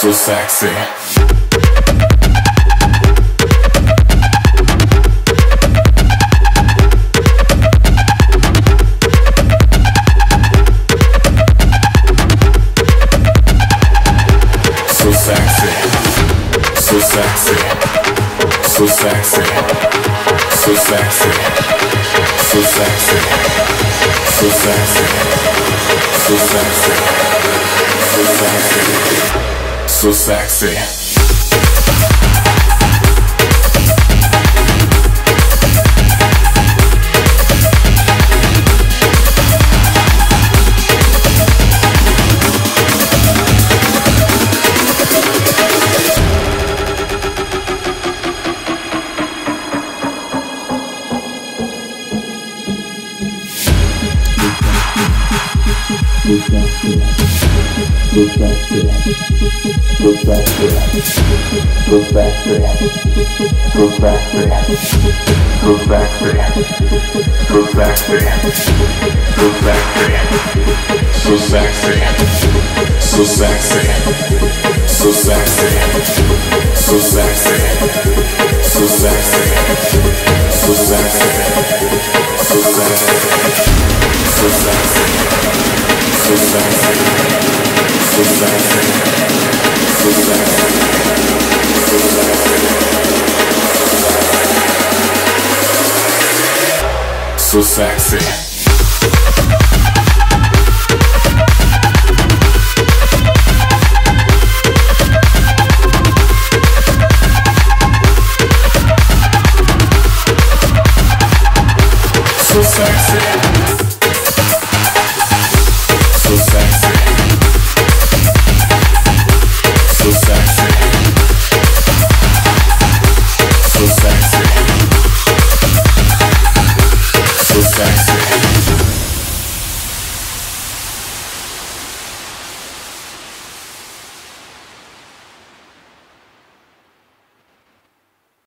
So sexy. so sexy, so sexy, so sexy, so sexy, so sexy, so sexy, so sexy. sexy So sexy. so sexy. sex.